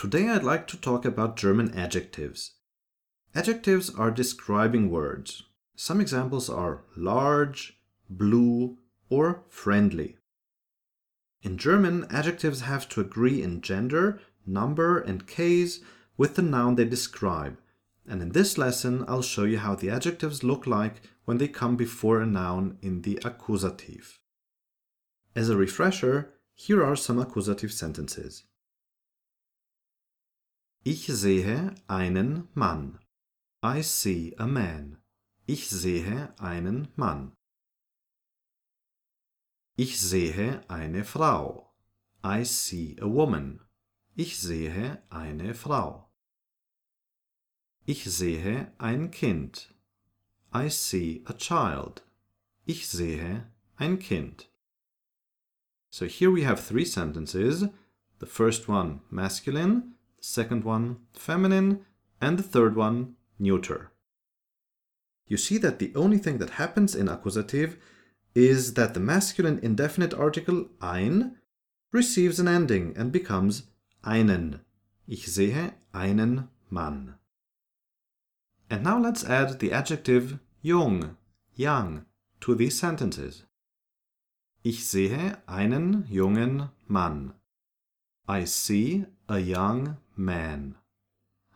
Today I'd like to talk about German adjectives. Adjectives are describing words. Some examples are large, blue, or friendly. In German, adjectives have to agree in gender, number, and case with the noun they describe. And in this lesson, I'll show you how the adjectives look like when they come before a noun in the accusative. As a refresher, here are some accusative sentences. Ich sehe einen Mann. I see a man. Ich sehe einen Mann. Ich sehe eine Frau. I see a woman. Ich sehe eine Frau. Ich sehe ein Kind. I see a child. Ich sehe ein Kind. So here we have three sentences. The first one masculine, second one feminine, and the third one neuter. You see that the only thing that happens in accusative is that the masculine indefinite article ein receives an ending and becomes einen. Ich sehe einen Mann. And now let's add the adjective jung, young, to these sentences. Ich sehe einen jungen Mann. I see a young man.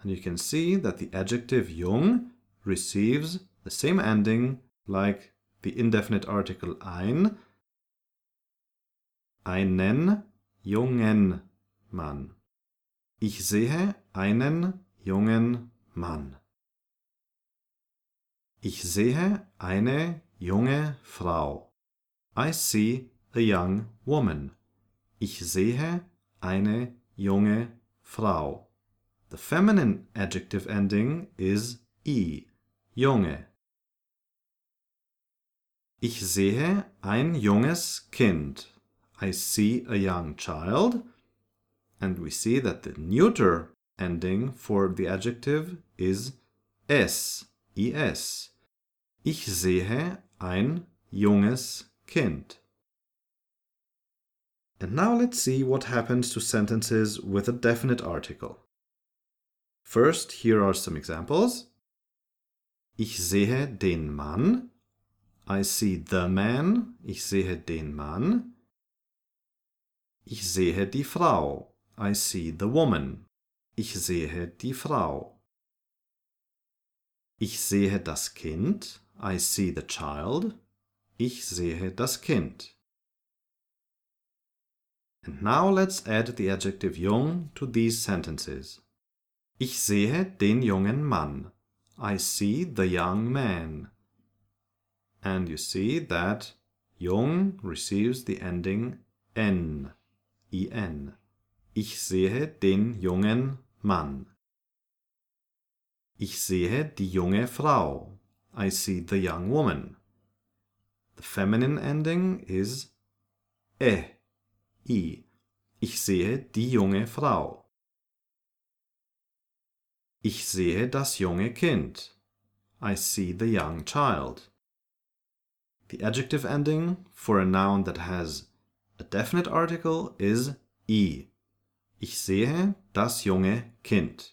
And you can see that the adjective jung receives the same ending like the indefinite article ein. Einen jungen Mann. Ich sehe einen jungen Mann. Ich sehe eine junge Frau. I see a young woman. Ich sehe eine junge Frau. The feminine adjective ending is i, junge. Ich sehe ein junges Kind. I see a young child. And we see that the neuter ending for the adjective is s, es. Ich sehe ein junges Kind. And now let's see what happens to sentences with a definite article. First, here are some examples. Ich sehe den Mann. I see the man. Ich sehe den Mann. Ich sehe die Frau. I see the woman. Ich sehe die Frau. Ich sehe das Kind. I see the child. Ich sehe das Kind. And now let's add the adjective jung to these sentences. Ich sehe den jungen Mann. I see the young man. And you see that jung receives the ending n, en. Ich sehe den jungen Mann. Ich sehe die junge Frau. I see the young woman. The feminine ending is e, i. Ich sehe die junge Frau. Ich sehe das junge Kind. I see the young child. The adjective ending for a noun that has a definite article is i. Ich sehe das junge Kind.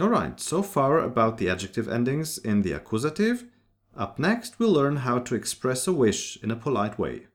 Alright, so far about the adjective endings in the accusative. Up next, we'll learn how to express a wish in a polite way.